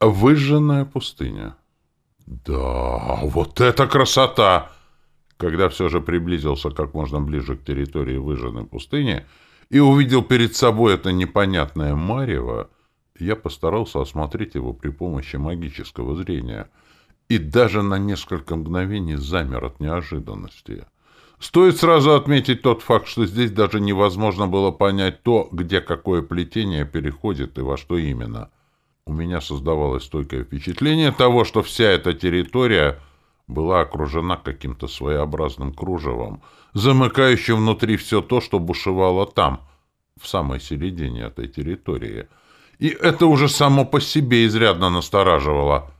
Выжженная пустыня. Да, вот это красота! Когда все же приблизился как можно ближе к территории выжженной пустыни и увидел перед собой это непонятное марево, я постарался осмотреть его при помощи магического зрения и даже на несколько мгновений замер от неожиданности. Стоит сразу отметить тот факт, что здесь даже невозможно было понять то, где какое плетение переходит и во что именно. У меня создавалось стойкое впечатление того, что вся эта территория была окружена каким-то своеобразным кружевом, замыкающим внутри все то, что бушевало там, в самой середине этой территории. И это уже само по себе изрядно настораживало —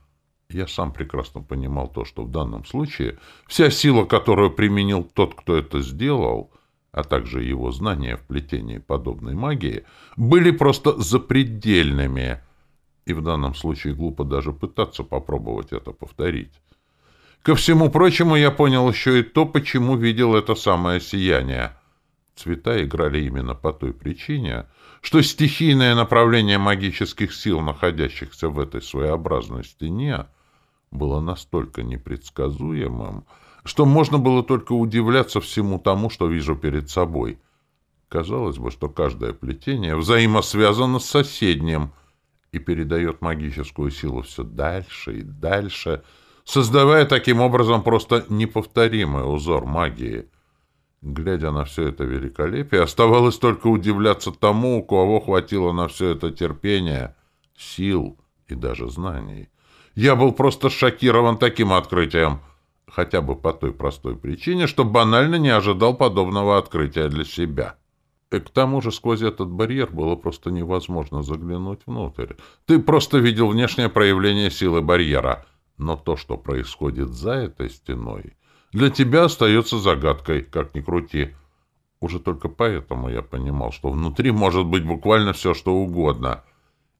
я сам прекрасно понимал то, что в данном случае вся сила, которую применил тот, кто это сделал, а также его знания в плетении подобной магии, были просто запредельными, и в данном случае глупо даже пытаться попробовать это повторить. Ко всему прочему, я понял еще и то, почему видел это самое сияние. Цвета играли именно по той причине, что стихийное направление магических сил, находящихся в этой своеобразной стене, было настолько непредсказуемым, что можно было только удивляться всему тому, что вижу перед собой. Казалось бы, что каждое плетение взаимосвязано с соседним и передает магическую силу все дальше и дальше, создавая таким образом просто неповторимый узор магии. Глядя на все это великолепие, оставалось только удивляться тому, у кого хватило на все это терпения, сил и даже знаний. Я был просто шокирован таким открытием, хотя бы по той простой причине, что банально не ожидал подобного открытия для себя. И к тому же сквозь этот барьер было просто невозможно заглянуть внутрь. Ты просто видел внешнее проявление силы барьера, но то, что происходит за этой стеной, для тебя остается загадкой, как ни крути. Уже только поэтому я понимал, что внутри может быть буквально все, что угодно —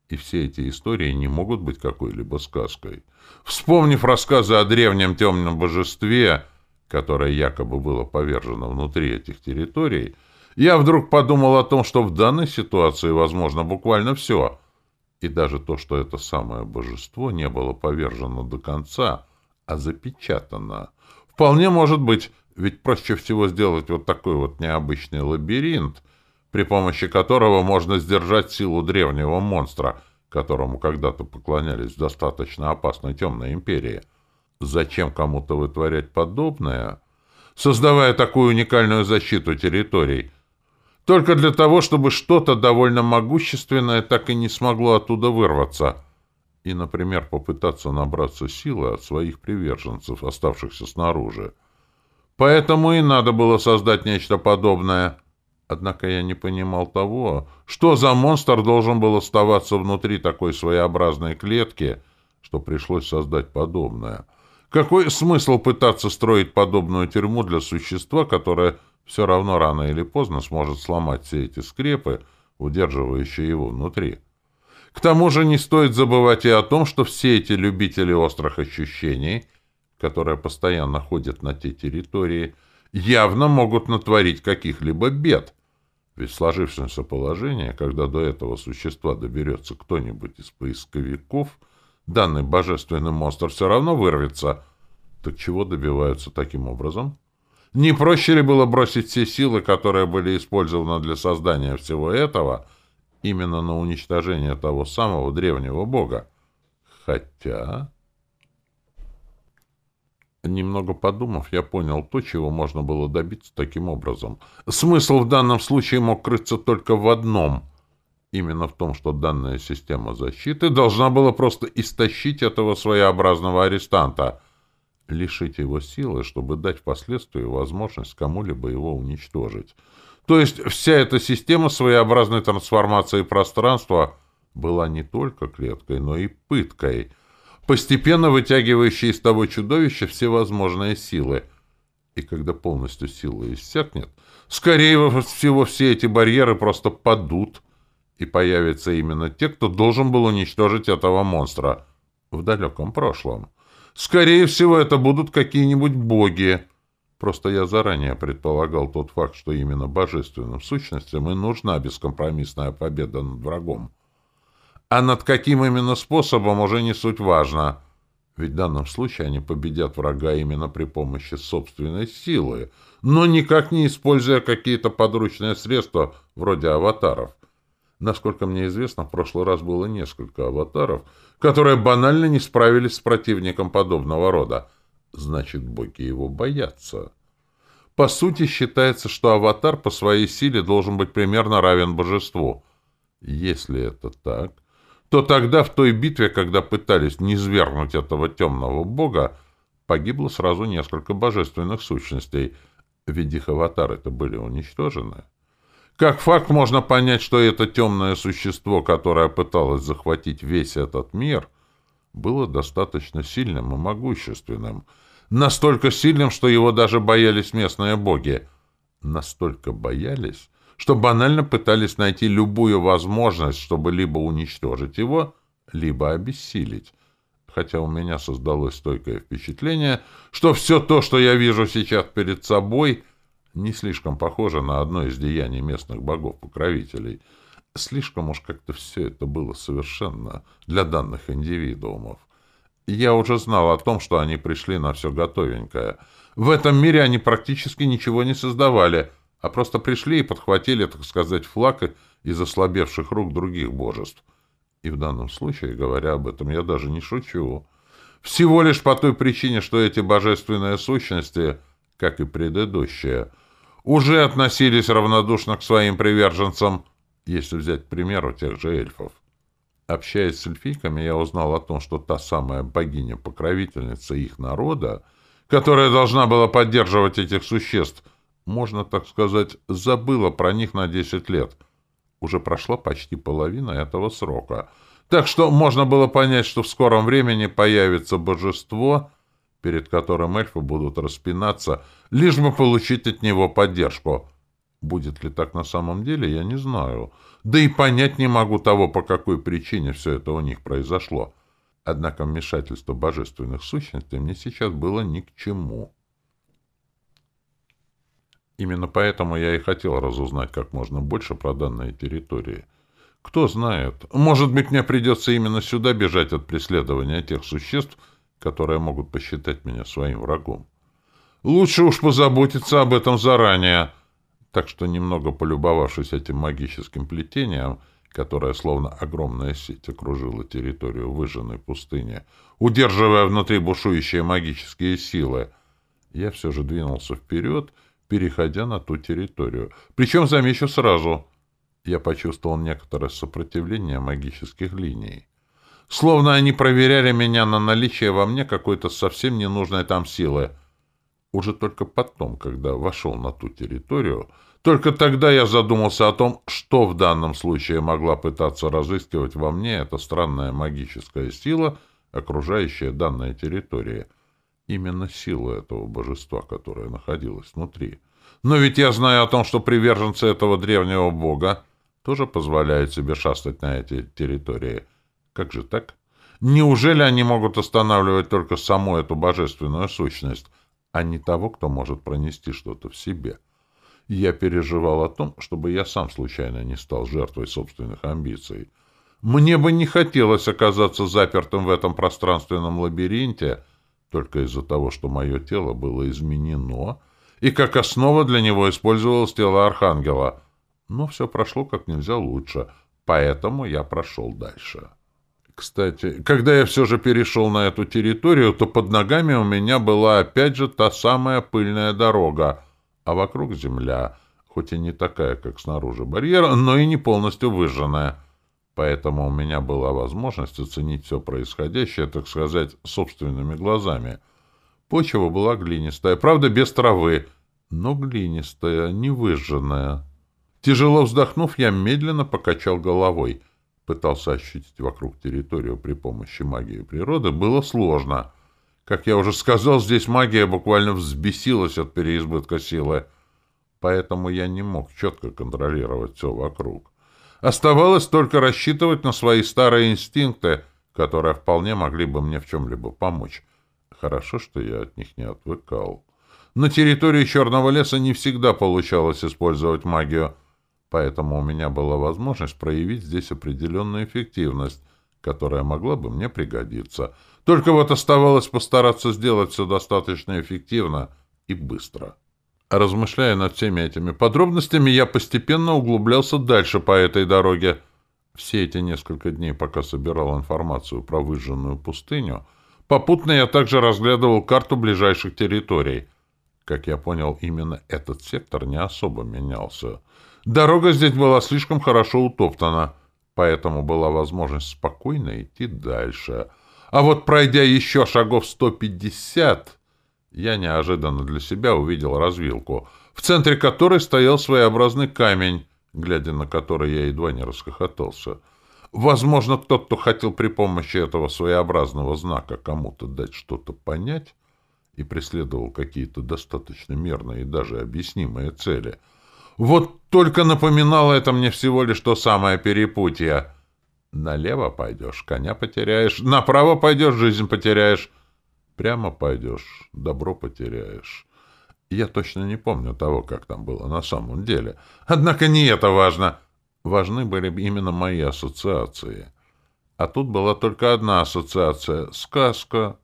и все эти истории не могут быть какой-либо сказкой. Вспомнив рассказы о древнем темном божестве, которое якобы было повержено внутри этих территорий, я вдруг подумал о том, что в данной ситуации возможно буквально все. И даже то, что это самое божество не было повержено до конца, а запечатано. Вполне может быть, ведь проще всего сделать вот такой вот необычный лабиринт, при помощи которого можно сдержать силу древнего монстра, которому когда-то поклонялись в достаточно опасной темной империи. Зачем кому-то вытворять подобное, создавая такую уникальную защиту территорий? Только для того, чтобы что-то довольно могущественное так и не смогло оттуда вырваться и, например, попытаться набраться силы от своих приверженцев, оставшихся снаружи. Поэтому и надо было создать нечто подобное — Однако я не понимал того, что за монстр должен был оставаться внутри такой своеобразной клетки, что пришлось создать подобное. Какой смысл пытаться строить подобную тюрьму для существа, которое все равно рано или поздно сможет сломать все эти скрепы, удерживающие его внутри? К тому же не стоит забывать и о том, что все эти любители острых ощущений, которые постоянно ходят на те территории, явно могут натворить каких-либо бед — ведь в сложившемся положении, когда до этого существа доберется кто-нибудь из поисковиков, данный божественный монстр все равно вырвется. Так чего добиваются таким образом? Не проще ли было бросить все силы, которые были использованы для создания всего этого, именно на уничтожение того самого древнего бога? Хотя... Немного подумав, я понял то, чего можно было добиться таким образом. Смысл в данном случае мог крыться только в одном. Именно в том, что данная система защиты должна была просто истощить этого своеобразного арестанта, лишить его силы, чтобы дать впоследствии возможность кому-либо его уничтожить. То есть вся эта система своеобразной трансформации пространства была не только клеткой, но и пыткой — постепенно вытягивающий из того чудовища все возможные силы. И когда полностью сила иссякнет, скорее всего все эти барьеры просто падут, и появятся именно те, кто должен был уничтожить этого монстра в далеком прошлом. Скорее всего, это будут какие-нибудь боги. Просто я заранее предполагал тот факт, что именно божественным сущностям и нужна бескомпромиссная победа над врагом. а над каким именно способом уже не суть важно. Ведь в данном случае они победят врага именно при помощи собственной силы, но никак не используя какие-то подручные средства вроде аватаров. Насколько мне известно, в прошлый раз было несколько аватаров, которые банально не справились с противником подобного рода. Значит, боги его боятся. По сути, считается, что аватар по своей силе должен быть примерно равен божеству. Если это так, то тогда в той битве, когда пытались низвергнуть этого темного бога, погибло сразу несколько божественных сущностей, ведь их аватары-то были уничтожены. Как факт можно понять, что это темное существо, которое пыталось захватить весь этот мир, было достаточно сильным и могущественным. Настолько сильным, что его даже боялись местные боги. Настолько боялись, что банально пытались найти любую возможность, чтобы либо уничтожить его, либо обессилить. Хотя у меня создалось стойкое впечатление, что все то, что я вижу сейчас перед собой — не слишком похоже на одно из деяний местных богов-покровителей. Слишком уж как-то все это было совершенно для данных индивидуумов. Я уже знал о том, что они пришли на все готовенькое. В этом мире они практически ничего не создавали, а просто пришли и подхватили, так сказать, флаг из ослабевших рук других божеств. И в данном случае, говоря об этом, я даже не шучу. Всего лишь по той причине, что эти божественные сущности, как и предыдущие, уже относились равнодушно к своим приверженцам, если взять к примеру тех же эльфов. Общаясь с эльфийками, я узнал о том, что та самая богиня-покровительница их народа, которая должна была поддерживать этих существ, можно так сказать, забыла про них на 10 лет. Уже прошла почти половина этого срока. Так что можно было понять, что в скором времени появится божество — перед которым эльфы будут распинаться, лишь бы получить от него поддержку. Будет ли так на самом деле, я не знаю. Да и понять не могу того, по какой причине все это у них произошло. Однако вмешательство божественных сущностей мне сейчас было ни к чему. Именно поэтому я и хотел разузнать как можно больше про данные территории. Кто знает, может быть, мне придется именно сюда бежать от преследования тех существ, которые могут посчитать меня своим врагом. Лучше уж позаботиться об этом заранее. Так что, немного полюбовавшись этим магическим плетением, которое словно огромная сеть окружила территорию выжженной пустыни, удерживая внутри бушующие магические силы, я все же двинулся вперед, переходя на ту территорию. Причем, замечу сразу, я почувствовал некоторое сопротивление магических линий. Словно они проверяли меня на наличие во мне какой-то совсем ненужной там силы. Уже только потом, когда вошел на ту территорию, только тогда я задумался о том, что в данном случае могла пытаться разыскивать во мне эта странная магическая сила, окружающая данная территория. Именно сила этого божества, которая находилась внутри. Но ведь я знаю о том, что приверженцы этого древнего бога тоже позволяют себе шастать на эти территории — как же так? Неужели они могут останавливать только саму эту божественную сущность, а не того, кто может пронести что-то в себе? Я переживал о том, чтобы я сам случайно не стал жертвой собственных амбиций. Мне бы не хотелось оказаться запертым в этом пространственном лабиринте только из-за того, что мое тело было изменено, и как основа для него использовалось тело Архангела. Но все прошло как нельзя лучше, поэтому я прошел дальше. Кстати, когда я все же перешел на эту территорию, то под ногами у меня была опять же та самая пыльная дорога, а вокруг земля, хоть и не такая, как снаружи барьера, но и не полностью выжженная. Поэтому у меня была возможность оценить все происходящее, так сказать, собственными глазами. Почва была глинистая, правда, без травы, но глинистая, не выжженная. Тяжело вздохнув, я медленно покачал головой — пытался ощутить вокруг территорию при помощи магии природы, было сложно. Как я уже сказал, здесь магия буквально взбесилась от переизбытка силы, поэтому я не мог четко контролировать все вокруг. Оставалось только рассчитывать на свои старые инстинкты, которые вполне могли бы мне в чем-либо помочь. Хорошо, что я от них не отвыкал. На территории Черного леса не всегда получалось использовать магию — Поэтому у меня была возможность проявить здесь определенную эффективность, которая могла бы мне пригодиться. Только вот оставалось постараться сделать все достаточно эффективно и быстро. Размышляя над всеми этими подробностями, я постепенно углублялся дальше по этой дороге. Все эти несколько дней, пока собирал информацию про выжженную пустыню, попутно я также разглядывал карту ближайших территорий. Как я понял, именно этот сектор не особо менялся. Дорога здесь была слишком хорошо утоптана, поэтому была возможность спокойно идти дальше. А вот пройдя еще шагов 150 я неожиданно для себя увидел развилку, в центре которой стоял своеобразный камень, глядя на который я едва не расхохотался. Возможно, тот, кто хотел при помощи этого своеобразного знака кому-то дать что-то понять и преследовал какие-то достаточно мирные и даже объяснимые цели. Вот только напоминало это мне всего лишь то самое перепутье. Налево пойдешь — коня потеряешь, направо пойдешь — жизнь потеряешь. Прямо пойдешь, добро потеряешь. Я точно не помню того, как там было на самом деле. Однако не это важно. Важны были именно мои ассоциации. А тут была только одна ассоциация — сказка.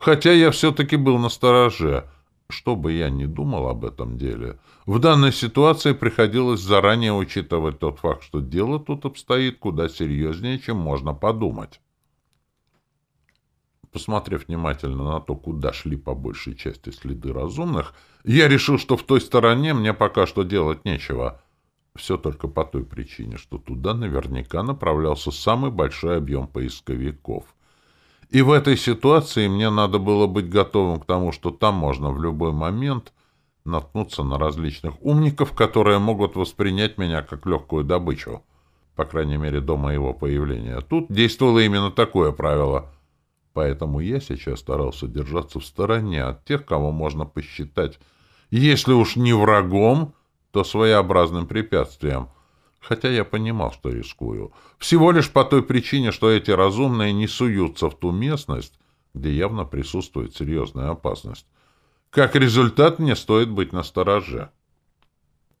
Хотя я все-таки был на стороже. Что бы я ни думал об этом деле, в данной ситуации приходилось заранее учитывать тот факт, что дело тут обстоит куда серьезнее, чем можно подумать. Посмотрев внимательно на то, куда шли по большей части следы разумных, я решил, что в той стороне мне пока что делать нечего. Все только по той причине, что туда наверняка направлялся самый большой объем поисковиков. И в этой ситуации мне надо было быть готовым к тому, что там можно в любой момент наткнуться на различных умников, которые могут воспринять меня как легкую добычу. По крайней мере, до моего появления. Тут действовало именно такое правило — Поэтому я сейчас старался держаться в стороне от тех, кого можно посчитать, если уж не врагом, то своеобразным препятствием. Хотя я понимал, что рискую. Всего лишь по той причине, что эти разумные не суются в ту местность, где явно присутствует серьезная опасность. Как результат, мне стоит быть настороже.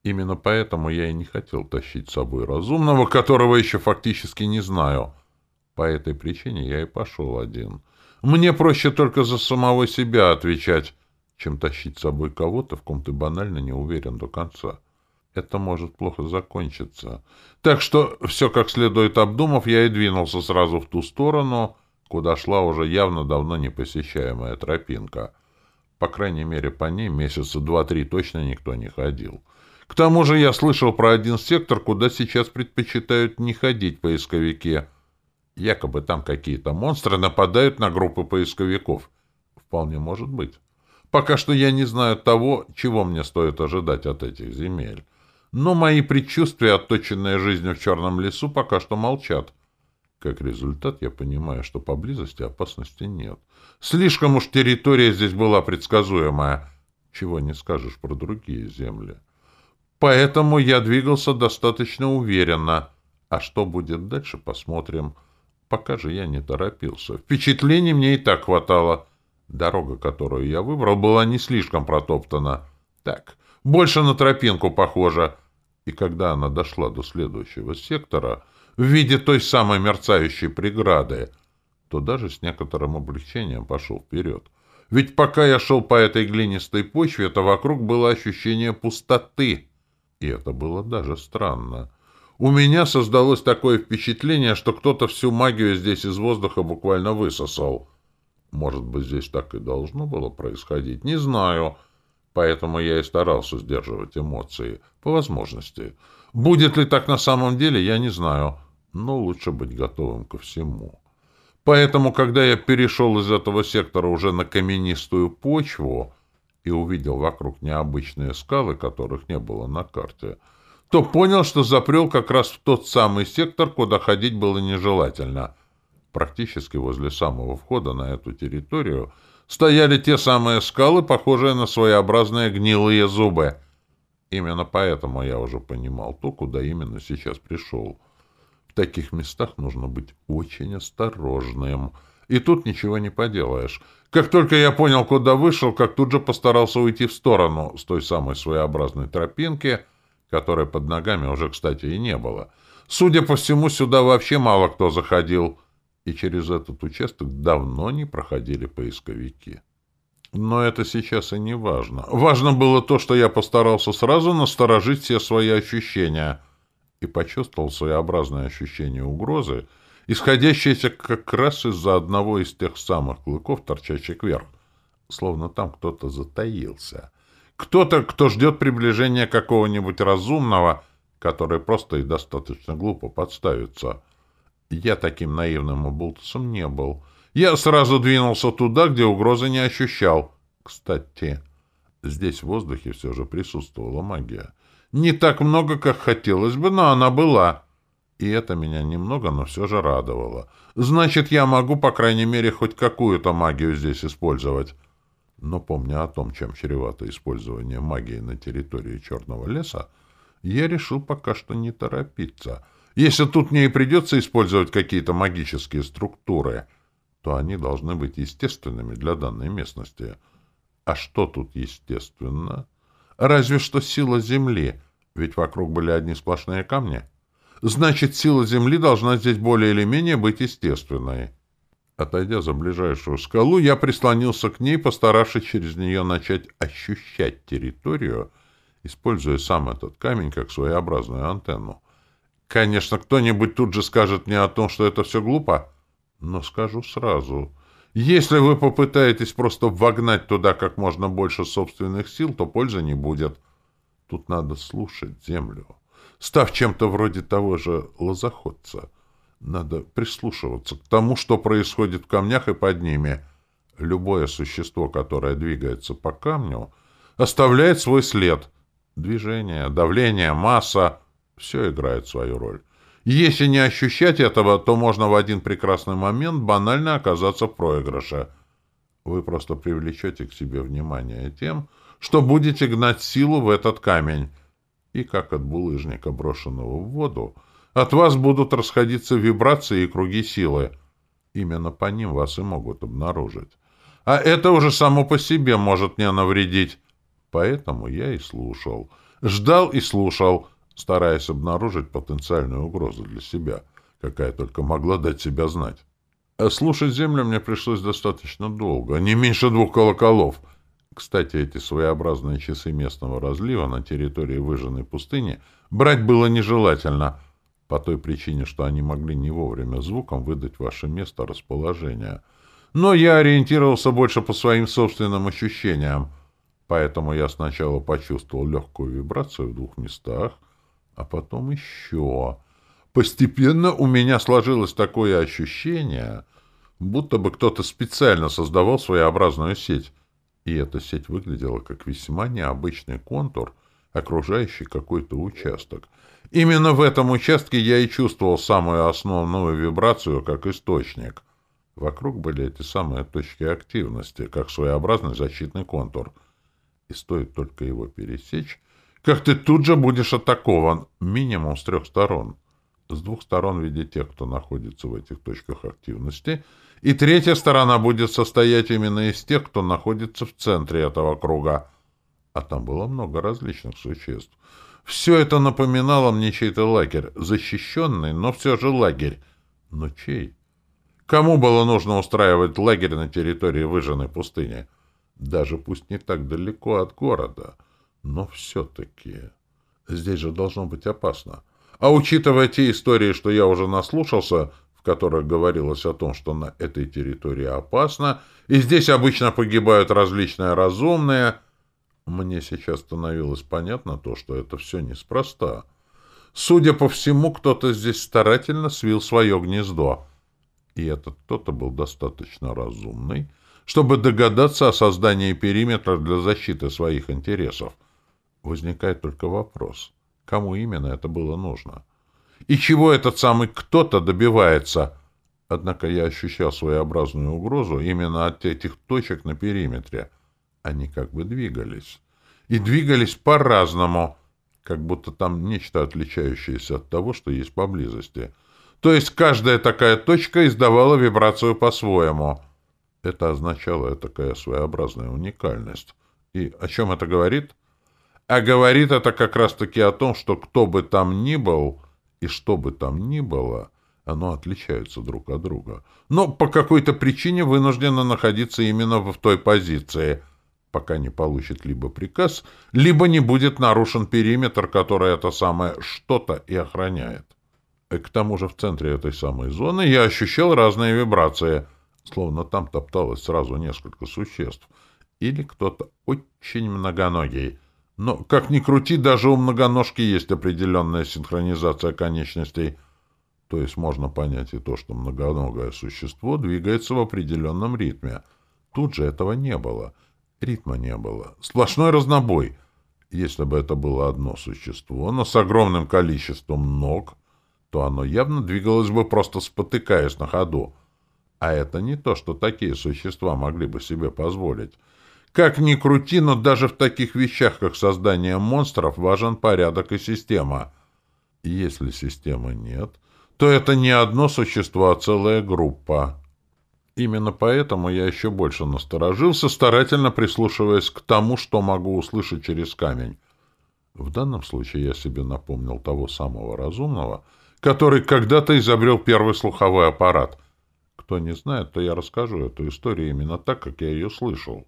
Именно поэтому я и не хотел тащить с собой разумного, которого еще фактически не знаю — по этой причине я и пошел один. Мне проще только за самого себя отвечать, чем тащить с собой кого-то, в ком ты банально не уверен до конца. Это может плохо закончиться. Так что, все как следует обдумав, я и двинулся сразу в ту сторону, куда шла уже явно давно непосещаемая тропинка. По крайней мере, по ней месяца два-три точно никто не ходил. К тому же я слышал про один сектор, куда сейчас предпочитают не ходить поисковики — Якобы там какие-то монстры нападают на группы поисковиков. Вполне может быть. Пока что я не знаю того, чего мне стоит ожидать от этих земель. Но мои предчувствия, отточенные жизнью в черном лесу, пока что молчат. Как результат, я понимаю, что поблизости опасности нет. Слишком уж территория здесь была предсказуемая. Чего не скажешь про другие земли. Поэтому я двигался достаточно уверенно. А что будет дальше, посмотрим. Пока же я не торопился. Впечатлений мне и так хватало. Дорога, которую я выбрал, была не слишком протоптана. Так, больше на тропинку похожа. И когда она дошла до следующего сектора, в виде той самой мерцающей преграды, то даже с некоторым облегчением пошел вперед. Ведь пока я шел по этой глинистой почве, то вокруг было ощущение пустоты. И это было даже странно. У меня создалось такое впечатление, что кто-то всю магию здесь из воздуха буквально высосал. Может быть, здесь так и должно было происходить, не знаю. Поэтому я и старался сдерживать эмоции, по возможности. Будет ли так на самом деле, я не знаю, но лучше быть готовым ко всему. Поэтому, когда я перешел из этого сектора уже на каменистую почву и увидел вокруг необычные скалы, которых не было на карте, — то понял, что запрел как раз в тот самый сектор, куда ходить было нежелательно. Практически возле самого входа на эту территорию стояли те самые скалы, похожие на своеобразные гнилые зубы. Именно поэтому я уже понимал то, куда именно сейчас пришел. В таких местах нужно быть очень осторожным. И тут ничего не поделаешь. Как только я понял, куда вышел, как тут же постарался уйти в сторону с той самой своеобразной тропинки — которой под ногами уже, кстати, и не было. Судя по всему, сюда вообще мало кто заходил, и через этот участок давно не проходили поисковики. Но это сейчас и не важно. Важно было то, что я постарался сразу насторожить все свои ощущения и почувствовал своеобразное ощущение угрозы, исходящееся как раз из-за одного из тех самых клыков, торчащих вверх, словно там кто-то затаился. Кто-то, кто ждет приближения какого-нибудь разумного, который просто и достаточно глупо подставится. Я таким наивным оболтусом не был. Я сразу двинулся туда, где угрозы не ощущал. Кстати, здесь в воздухе все же присутствовала магия. Не так много, как хотелось бы, но она была. И это меня немного, но все же радовало. Значит, я могу, по крайней мере, хоть какую-то магию здесь использовать. Но помня о том, чем чревато использование магии на территории Черного леса, я решил пока что не торопиться. Если тут мне и придется использовать какие-то магические структуры, то они должны быть естественными для данной местности. А что тут естественно? Разве что сила Земли, ведь вокруг были одни сплошные камни. Значит, сила Земли должна здесь более или менее быть естественной. Отойдя за ближайшую скалу, я прислонился к ней, постаравшись через нее начать ощущать территорию, используя сам этот камень как своеобразную антенну. Конечно, кто-нибудь тут же скажет мне о том, что это все глупо, но скажу сразу. Если вы попытаетесь просто вогнать туда как можно больше собственных сил, то пользы не будет. Тут надо слушать землю, став чем-то вроде того же лозоходца — надо прислушиваться к тому, что происходит в камнях и под ними. Любое существо, которое двигается по камню, оставляет свой след. Движение, давление, масса — все играет свою роль. Если не ощущать этого, то можно в один прекрасный момент банально оказаться в проигрыше. Вы просто привлечете к себе внимание тем, что будете гнать силу в этот камень. И как от булыжника, брошенного в воду, — от вас будут расходиться вибрации и круги силы. Именно по ним вас и могут обнаружить. А это уже само по себе может мне навредить. Поэтому я и слушал. Ждал и слушал, стараясь обнаружить потенциальную угрозу для себя, какая только могла дать себя знать. А слушать землю мне пришлось достаточно долго, не меньше двух колоколов. Кстати, эти своеобразные часы местного разлива на территории выжженной пустыни брать было нежелательно — по той причине, что они могли не вовремя звуком выдать ваше место расположения. Но я ориентировался больше по своим собственным ощущениям, поэтому я сначала почувствовал легкую вибрацию в двух местах, а потом еще. Постепенно у меня сложилось такое ощущение, будто бы кто-то специально создавал своеобразную сеть, и эта сеть выглядела как весьма необычный контур, окружающий какой-то участок — Именно в этом участке я и чувствовал самую основную вибрацию как источник. Вокруг были эти самые точки активности, как своеобразный защитный контур. И стоит только его пересечь, как ты тут же будешь атакован, минимум с трех сторон. С двух сторон в виде тех, кто находится в этих точках активности, и третья сторона будет состоять именно из тех, кто находится в центре этого круга. А там было много различных существ. Все это напоминало мне чей-то лагерь, защищенный, но все же лагерь. Но чей? Кому было нужно устраивать лагерь на территории выжженной пустыни? Даже пусть не так далеко от города, но все-таки здесь же должно быть опасно. А учитывая те истории, что я уже наслушался, в которых говорилось о том, что на этой территории опасно, и здесь обычно погибают различные разумные, мне сейчас становилось понятно то, что это все неспроста. Судя по всему, кто-то здесь старательно свил свое гнездо. И этот кто-то был достаточно разумный, чтобы догадаться о создании периметра для защиты своих интересов. Возникает только вопрос, кому именно это было нужно? И чего этот самый кто-то добивается? Однако я ощущал своеобразную угрозу именно от этих точек на периметре — они как бы двигались. И двигались по-разному, как будто там нечто отличающееся от того, что есть поблизости. То есть каждая такая точка издавала вибрацию по-своему. Это означало такая своеобразная уникальность. И о чем это говорит? А говорит это как раз-таки о том, что кто бы там ни был и что бы там ни было, оно отличается друг от друга. Но по какой-то причине вынуждено находиться именно в той позиции, пока не получит либо приказ, либо не будет нарушен периметр, который это самое что-то и охраняет. И к тому же в центре этой самой зоны я ощущал разные вибрации, словно там топталось сразу несколько существ. Или кто-то очень многоногий. Но, как ни крути, даже у многоножки есть определенная синхронизация конечностей. То есть можно понять и то, что многоногое существо двигается в определенном ритме. Тут же этого не было. Ритма не было. Сплошной разнобой. Если бы это было одно существо, но с огромным количеством ног, то оно явно двигалось бы просто спотыкаясь на ходу. А это не то, что такие существа могли бы себе позволить. Как ни крути, но даже в таких вещах, как создание монстров, важен порядок и система. Если системы нет, то это не одно существо, а целая группа. Именно поэтому я еще больше насторожился, старательно прислушиваясь к тому, что могу услышать через камень. В данном случае я себе напомнил того самого разумного — который когда-то изобрел первый слуховой аппарат. Кто не знает, то я расскажу эту историю именно так, как я ее слышал.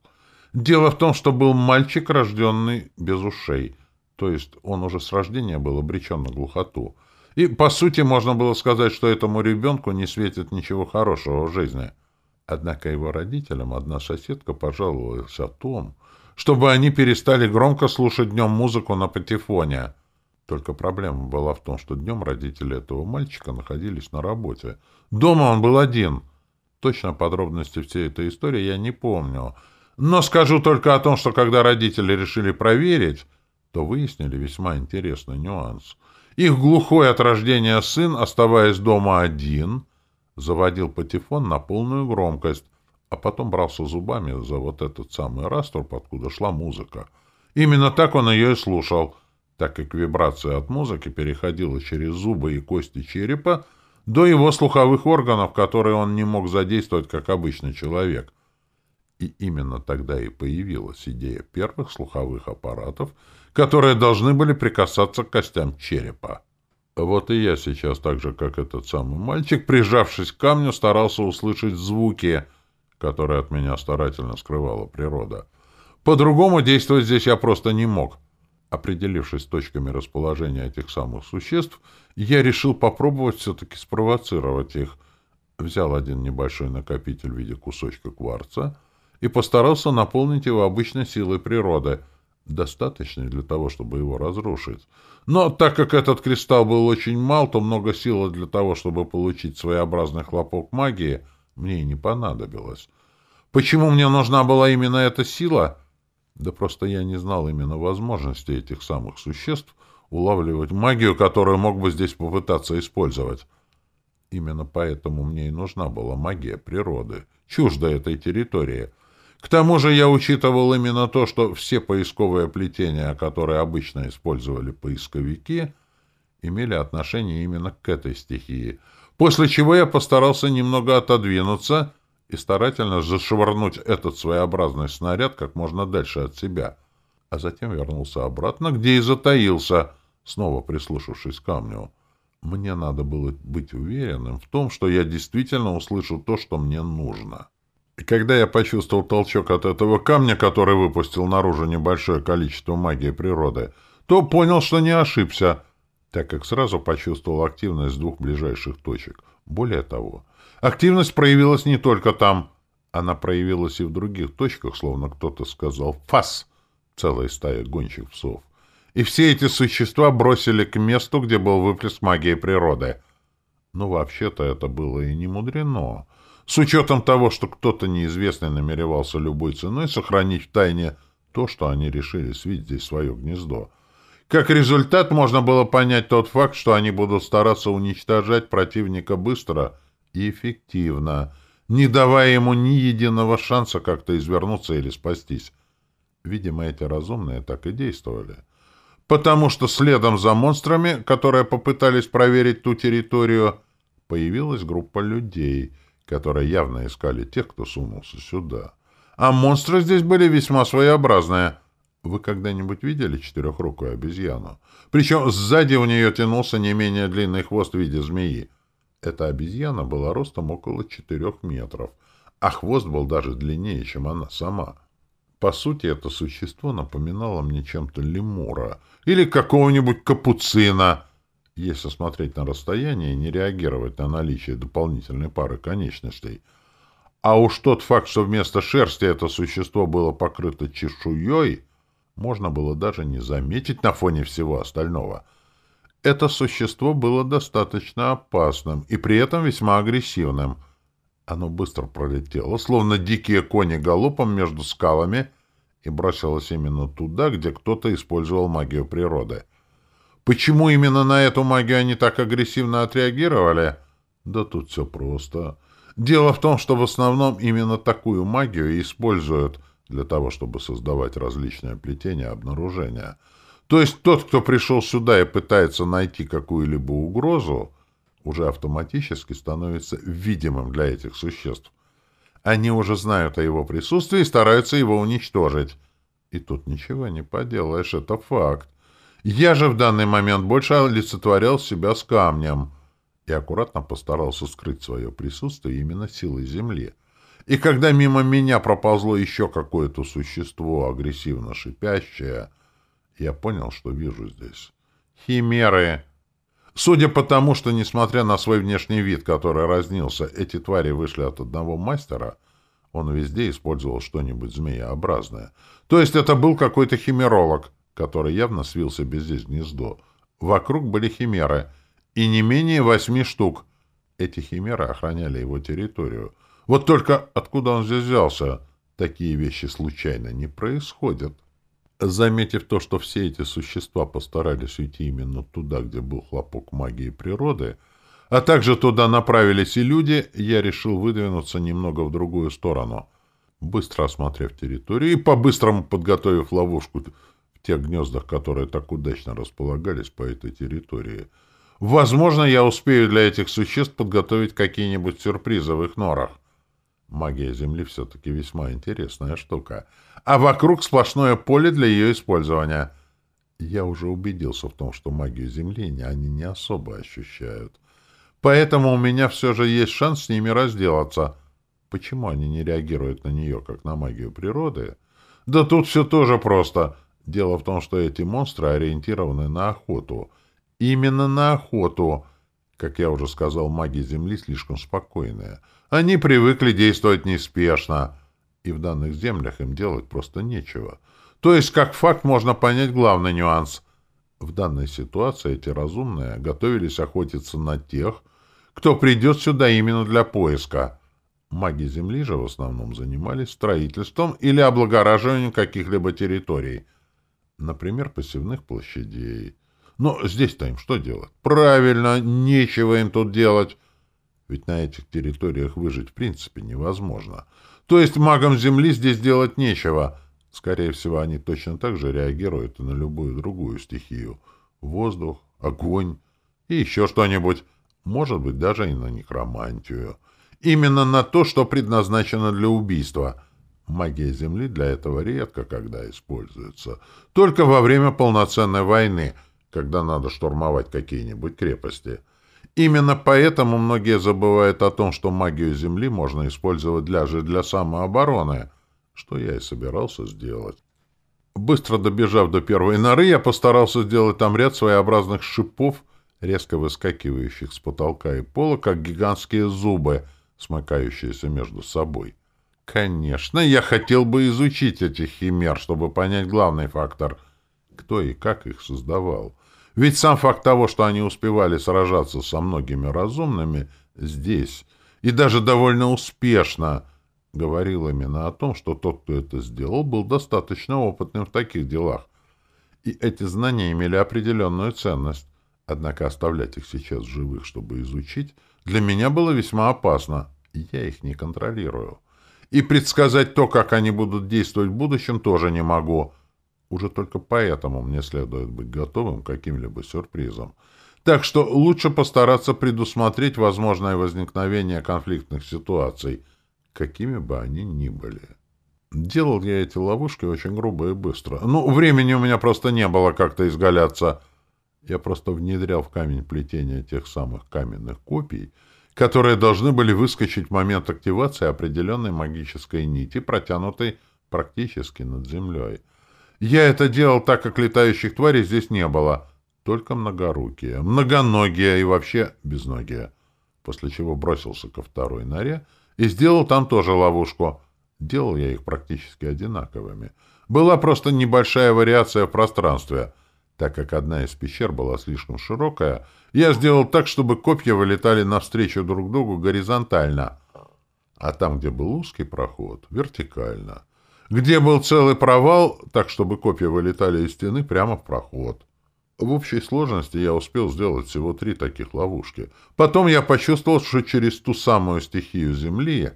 Дело в том, что был мальчик, рожденный без ушей, то есть он уже с рождения был обречен на глухоту. И, по сути, можно было сказать, что этому ребенку не светит ничего хорошего в жизни. Однако его родителям одна соседка пожаловалась о том, чтобы они перестали громко слушать днем музыку на патефоне — только проблема была в том, что днем родители этого мальчика находились на работе. Дома он был один. Точно подробности всей этой истории я не помню. Но скажу только о том, что когда родители решили проверить, то выяснили весьма интересный нюанс. Их глухой от рождения сын, оставаясь дома один, заводил патефон на полную громкость, а потом брался зубами за вот этот самый раструб, откуда шла музыка. Именно так он ее и слушал — так как вибрация от музыки переходила через зубы и кости черепа до его слуховых органов, которые он не мог задействовать, как обычный человек. И именно тогда и появилась идея первых слуховых аппаратов, которые должны были прикасаться к костям черепа. Вот и я сейчас, так же, как этот самый мальчик, прижавшись к камню, старался услышать звуки, которые от меня старательно скрывала природа. По-другому действовать здесь я просто не мог — Определившись точками расположения этих самых существ, я решил попробовать все-таки спровоцировать их. Взял один небольшой накопитель в виде кусочка кварца и постарался наполнить его обычной силой природы, достаточной для того, чтобы его разрушить. Но так как этот кристалл был очень мал, то много силы для того, чтобы получить своеобразный хлопок магии, мне и не понадобилось. Почему мне нужна была именно эта сила — да просто я не знал именно возможности этих самых существ улавливать магию, которую мог бы здесь попытаться использовать. Именно поэтому мне и нужна была магия природы, чуждая этой территории. К тому же я учитывал именно то, что все поисковые плетения, которые обычно использовали поисковики, имели отношение именно к этой стихии, после чего я постарался немного отодвинуться и старательно зашвырнуть этот своеобразный снаряд как можно дальше от себя, а затем вернулся обратно, где и затаился, снова прислушавшись к камню. Мне надо было быть уверенным в том, что я действительно услышу то, что мне нужно. Когда я почувствовал толчок от этого камня, который выпустил наружу небольшое количество магии природы, то понял, что не ошибся, так как сразу почувствовал активность двух ближайших точек. Более того, Активность проявилась не только там. Она проявилась и в других точках, словно кто-то сказал «фас» целая стая гончих псов. И все эти существа бросили к месту, где был выплеск магии природы. Но вообще-то это было и не мудрено. С учетом того, что кто-то неизвестный намеревался любой ценой сохранить в тайне то, что они решили свить здесь свое гнездо. Как результат, можно было понять тот факт, что они будут стараться уничтожать противника быстро и эффективно, не давая ему ни единого шанса как-то извернуться или спастись. Видимо, эти разумные так и действовали. Потому что следом за монстрами, которые попытались проверить ту территорию, появилась группа людей, которые явно искали тех, кто сунулся сюда. А монстры здесь были весьма своеобразные. Вы когда-нибудь видели четырехрукую обезьяну? Причем сзади у нее тянулся не менее длинный хвост в виде змеи. Эта обезьяна была ростом около четырех метров, а хвост был даже длиннее, чем она сама. По сути, это существо напоминало мне чем-то лемура или какого-нибудь капуцина, если смотреть на расстояние и не реагировать на наличие дополнительной пары конечностей. А уж тот факт, что вместо шерсти это существо было покрыто чешуей, можно было даже не заметить на фоне всего остального. Это существо было достаточно опасным и при этом весьма агрессивным. Оно быстро пролетело, словно дикие кони галопом между скалами, и бросилось именно туда, где кто-то использовал магию природы. Почему именно на эту магию они так агрессивно отреагировали? Да тут все просто. Дело в том, что в основном именно такую магию используют — для того, чтобы создавать различные плетения обнаружения. То есть тот, кто пришел сюда и пытается найти какую-либо угрозу, уже автоматически становится видимым для этих существ. Они уже знают о его присутствии и стараются его уничтожить. И тут ничего не поделаешь, это факт. Я же в данный момент больше олицетворял себя с камнем и аккуратно постарался скрыть свое присутствие именно силой земли. И когда мимо меня проползло еще какое-то существо, агрессивно шипящее, я понял, что вижу здесь. Химеры! Судя по тому, что, несмотря на свой внешний вид, который разнился, эти твари вышли от одного мастера, он везде использовал что-нибудь змееобразное. То есть это был какой-то химеролог, который явно свил себе здесь гнездо. Вокруг были химеры, и не менее восьми штук. Эти химеры охраняли его территорию — вот только откуда он здесь взялся? Такие вещи случайно не происходят. Заметив то, что все эти существа постарались уйти именно туда, где был хлопок магии природы, а также туда направились и люди, я решил выдвинуться немного в другую сторону. Быстро осмотрев территорию и по-быстрому подготовив ловушку тех гнездах, которые так удачно располагались по этой территории. Возможно, я успею для этих существ подготовить какие-нибудь сюрпризы в их норах. Магия Земли все-таки весьма интересная штука. А вокруг сплошное поле для ее использования. Я уже убедился в том, что магию Земли они не особо ощущают. Поэтому у меня все же есть шанс с ними разделаться. Почему они не реагируют на нее, как на магию природы? Да тут все тоже просто. Дело в том, что эти монстры ориентированы на охоту. Именно на охоту. Как я уже сказал, маги Земли слишком спокойные. Они привыкли действовать неспешно, и в данных землях им делать просто нечего. То есть, как факт, можно понять главный нюанс. В данной ситуации эти разумные готовились охотиться на тех, кто придет сюда именно для поиска. Маги Земли же в основном занимались строительством или облагораживанием каких-либо территорий, например, посевных площадей. Но здесь-то им что делать? Правильно, нечего им тут делать ведь на этих территориях выжить в принципе невозможно. То есть магам Земли здесь делать нечего. Скорее всего, они точно так же реагируют и на любую другую стихию. Воздух, огонь и еще что-нибудь. Может быть, даже и на некромантию. Именно на то, что предназначено для убийства. Магия Земли для этого редко когда используется. Только во время полноценной войны, когда надо штурмовать какие-нибудь крепости — Именно поэтому многие забывают о том, что магию Земли можно использовать для же для самообороны, что я и собирался сделать. Быстро добежав до первой норы, я постарался сделать там ряд своеобразных шипов, резко выскакивающих с потолка и пола, как гигантские зубы, смыкающиеся между собой. Конечно, я хотел бы изучить этих химер, чтобы понять главный фактор — кто и как их создавал. Ведь сам факт того, что они успевали сражаться со многими разумными здесь, и даже довольно успешно, говорил именно о том, что тот, кто это сделал, был достаточно опытным в таких делах. И эти знания имели определенную ценность. Однако оставлять их сейчас живых, чтобы изучить, для меня было весьма опасно. Я их не контролирую. И предсказать то, как они будут действовать в будущем, тоже не могу. Уже только поэтому мне следует быть готовым к каким-либо сюрпризам. Так что лучше постараться предусмотреть возможное возникновение конфликтных ситуаций, какими бы они ни были. Делал я эти ловушки очень грубо и быстро. Ну, времени у меня просто не было как-то изгаляться. Я просто внедрял в камень плетения тех самых каменных копий, которые должны были выскочить в момент активации определенной магической нити, протянутой практически над землей. Я это делал так, как летающих тварей здесь не было, только многорукие, многоногие и вообще безногие, после чего бросился ко второй норе и сделал там тоже ловушку. Делал я их практически одинаковыми. Была просто небольшая вариация в пространстве — так как одна из пещер была слишком широкая, я сделал так, чтобы копья вылетали навстречу друг другу горизонтально, а там, где был узкий проход, вертикально. Где был целый провал, так, чтобы копья вылетали из стены прямо в проход. В общей сложности я успел сделать всего три таких ловушки. Потом я почувствовал, что через ту самую стихию Земли,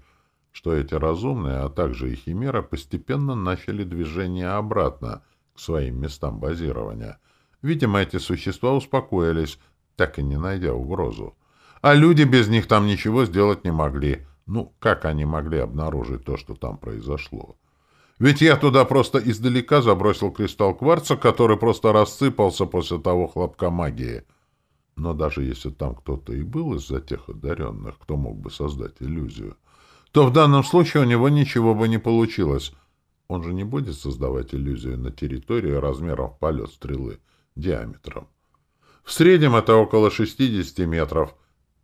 что эти разумные, а также и химера постепенно начали движение обратно к своим местам базирования — Видимо, эти существа успокоились, так и не найдя угрозу. А люди без них там ничего сделать не могли. Ну, как они могли обнаружить то, что там произошло? Ведь я туда просто издалека забросил кристалл кварца, который просто рассыпался после того хлопка магии. Но даже если там кто-то и был из-за тех одаренных, кто мог бы создать иллюзию, то в данном случае у него ничего бы не получилось. Он же не будет создавать иллюзию на территории размером в полет стрелы диаметром. В среднем это около 60 метров.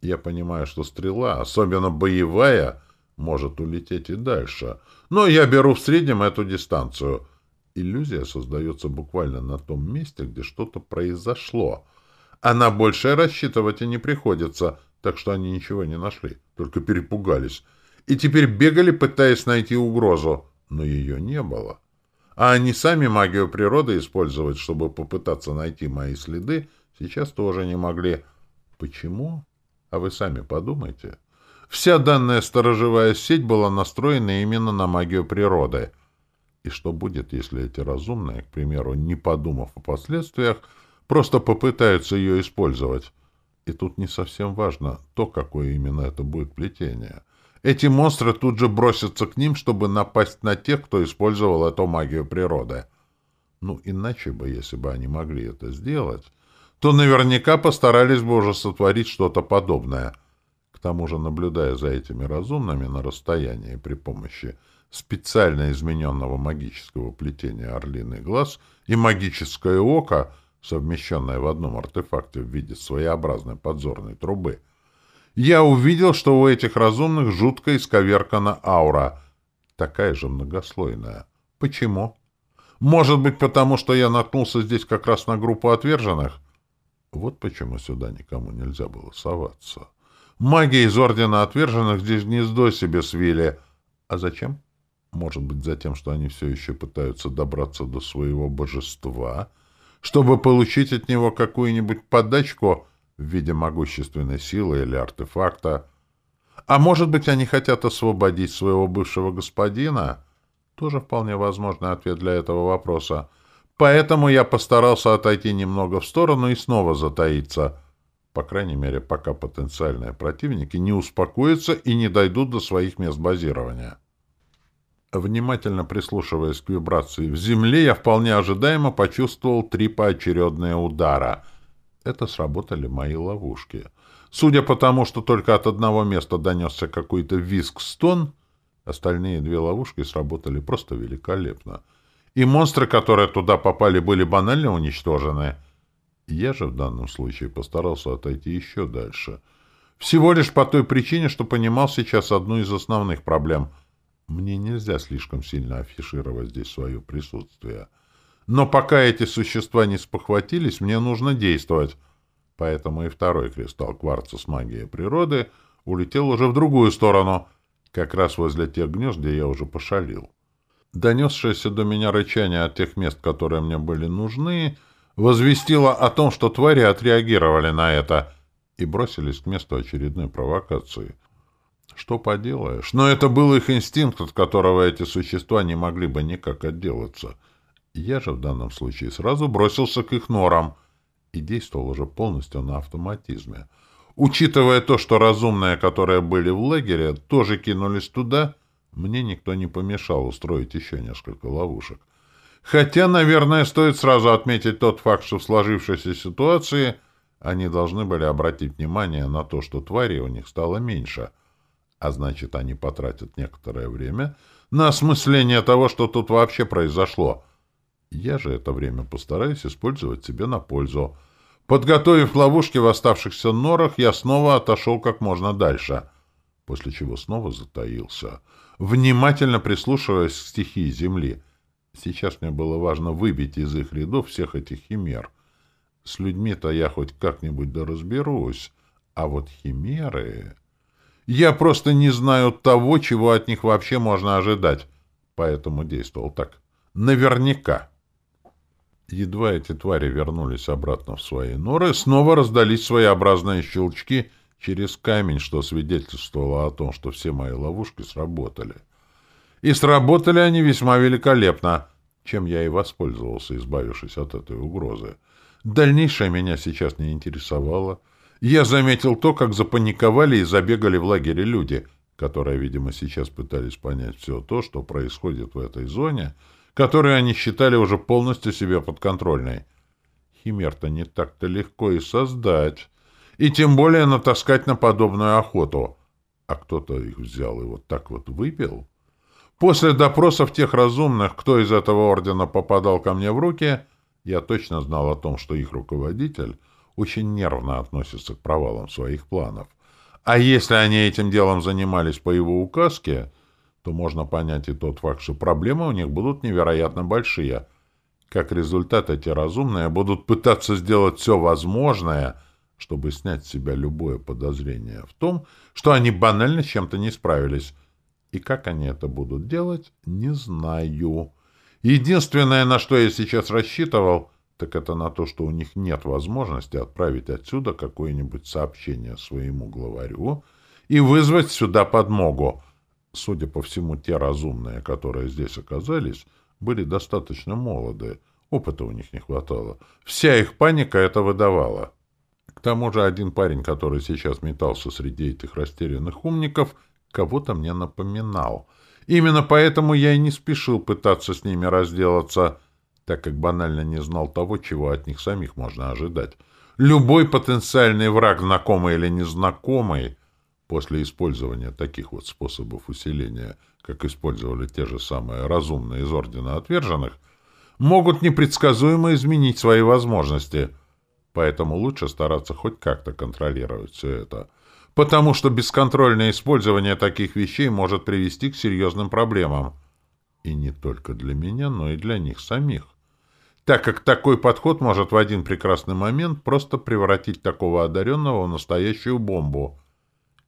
Я понимаю, что стрела, особенно боевая, может улететь и дальше. Но я беру в среднем эту дистанцию. Иллюзия создается буквально на том месте, где что-то произошло. А на рассчитывать и не приходится, так что они ничего не нашли, только перепугались. И теперь бегали, пытаясь найти угрозу, но ее не было. А они сами магию природы использовать, чтобы попытаться найти мои следы, сейчас тоже не могли. Почему? А вы сами подумайте. Вся данная сторожевая сеть была настроена именно на магию природы. И что будет, если эти разумные, к примеру, не подумав о последствиях, просто попытаются ее использовать? И тут не совсем важно то, какое именно это будет плетение — эти монстры тут же бросятся к ним, чтобы напасть на тех, кто использовал эту магию природы. Ну, иначе бы, если бы они могли это сделать, то наверняка постарались бы уже сотворить что-то подобное. К тому же, наблюдая за этими разумными на расстоянии при помощи специально измененного магического плетения орлиный глаз и магическое око, совмещенное в одном артефакте в виде своеобразной подзорной трубы — я увидел, что у этих разумных жутко исковеркана аура, такая же многослойная. Почему? Может быть, потому что я наткнулся здесь как раз на группу отверженных? Вот почему сюда никому нельзя было соваться. Маги из Ордена Отверженных здесь гнездо себе свили. А зачем? Может быть, за тем, что они все еще пытаются добраться до своего божества, чтобы получить от него какую-нибудь подачку — в виде могущественной силы или артефакта. А может быть, они хотят освободить своего бывшего господина? Тоже вполне возможный ответ для этого вопроса. Поэтому я постарался отойти немного в сторону и снова затаиться. По крайней мере, пока потенциальные противники не успокоятся и не дойдут до своих мест базирования. Внимательно прислушиваясь к вибрации в земле, я вполне ожидаемо почувствовал три поочередные удара — это сработали мои ловушки. Судя по тому, что только от одного места донесся какой-то визг-стон, остальные две ловушки сработали просто великолепно. И монстры, которые туда попали, были банально уничтожены. Я же в данном случае постарался отойти еще дальше. Всего лишь по той причине, что понимал сейчас одну из основных проблем. Мне нельзя слишком сильно афишировать здесь свое присутствие — но пока эти существа не спохватились, мне нужно действовать. Поэтому и второй кристалл кварца с магией природы улетел уже в другую сторону, как раз возле тех гнезд, где я уже пошалил. Донесшееся до меня рычание от тех мест, которые мне были нужны, возвестило о том, что твари отреагировали на это и бросились к месту очередной провокации. Что поделаешь? Но это был их инстинкт, от которого эти существа не могли бы никак отделаться — я же в данном случае сразу бросился к их норам и действовал уже полностью на автоматизме. Учитывая то, что разумные, которые были в лагере, тоже кинулись туда, мне никто не помешал устроить еще несколько ловушек. Хотя, наверное, стоит сразу отметить тот факт, что в сложившейся ситуации они должны были обратить внимание на то, что твари у них стало меньше, а значит, они потратят некоторое время на осмысление того, что тут вообще произошло. Я же это время постараюсь использовать себе на пользу. Подготовив ловушки в оставшихся норах, я снова отошел как можно дальше, после чего снова затаился, внимательно прислушиваясь к стихии земли — Сейчас мне было важно выбить из их рядов всех этих химер. С людьми-то я хоть как-нибудь да разберусь, а вот химеры... Я просто не знаю того, чего от них вообще можно ожидать, поэтому действовал так. Наверняка. Едва эти твари вернулись обратно в свои норы, снова раздались своеобразные щелчки через камень, что свидетельствовало о том, что все мои ловушки сработали. — и сработали они весьма великолепно, чем я и воспользовался, избавившись от этой угрозы. Дальнейшее меня сейчас не интересовало. Я заметил то, как запаниковали и забегали в лагере люди, которые, видимо, сейчас пытались понять все то, что происходит в этой зоне, которую они считали уже полностью себе подконтрольной. Химер-то не так-то легко и создать, и тем более натаскать на подобную охоту. А кто-то их взял и вот так вот выпил. После допросов тех разумных, кто из этого ордена попадал ко мне в руки, я точно знал о том, что их руководитель очень нервно относится к провалам своих планов. А если они этим делом занимались по его указке, то можно понять и тот факт, что проблемы у них будут невероятно большие. Как результат, эти разумные будут пытаться сделать все возможное, чтобы снять с себя любое подозрение в том, что они банально с чем-то не справились, и как они это будут делать, не знаю. Единственное, на что я сейчас рассчитывал, так это на то, что у них нет возможности отправить отсюда какое-нибудь сообщение своему главарю и вызвать сюда подмогу. Судя по всему, те разумные, которые здесь оказались, были достаточно молоды. Опыта у них не хватало. Вся их паника это выдавала. К тому же один парень, который сейчас метался среди этих растерянных умников — кого-то мне напоминал. Именно поэтому я и не спешил пытаться с ними разделаться, так как банально не знал того, чего от них самих можно ожидать. Любой потенциальный враг, знакомый или незнакомый, после использования таких вот способов усиления, как использовали те же самые разумные из Ордена Отверженных, могут непредсказуемо изменить свои возможности. Поэтому лучше стараться хоть как-то контролировать все это — потому что бесконтрольное использование таких вещей может привести к серьезным проблемам. И не только для меня, но и для них самих. Так как такой подход может в один прекрасный момент просто превратить такого одаренного в настоящую бомбу.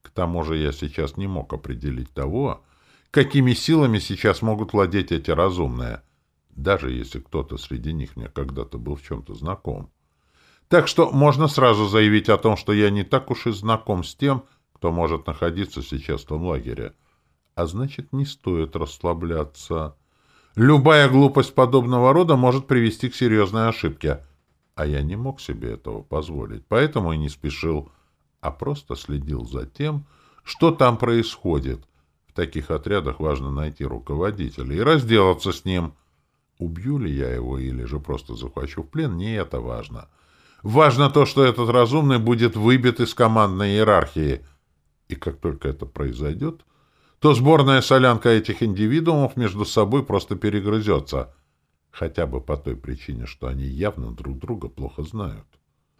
К тому же я сейчас не мог определить того, какими силами сейчас могут владеть эти разумные, даже если кто-то среди них мне когда-то был в чем-то знаком. Так что можно сразу заявить о том, что я не так уж и знаком с тем, кто может находиться сейчас в том лагере. А значит, не стоит расслабляться. Любая глупость подобного рода может привести к серьезной ошибке. А я не мог себе этого позволить, поэтому и не спешил, а просто следил за тем, что там происходит. В таких отрядах важно найти руководителя и разделаться с ним. Убью ли я его или же просто захвачу в плен, не это важно. — Важно то, что этот разумный будет выбит из командной иерархии. И как только это произойдет, то сборная солянка этих индивидуумов между собой просто перегрызется. Хотя бы по той причине, что они явно друг друга плохо знают.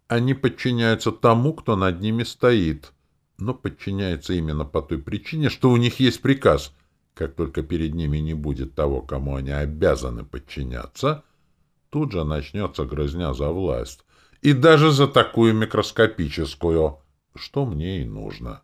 Они подчиняются тому, кто над ними стоит, но подчиняются именно по той причине, что у них есть приказ. Как только перед ними не будет того, кому они обязаны подчиняться, тут же начнется грызня за власть и даже за такую микроскопическую, что мне и нужно.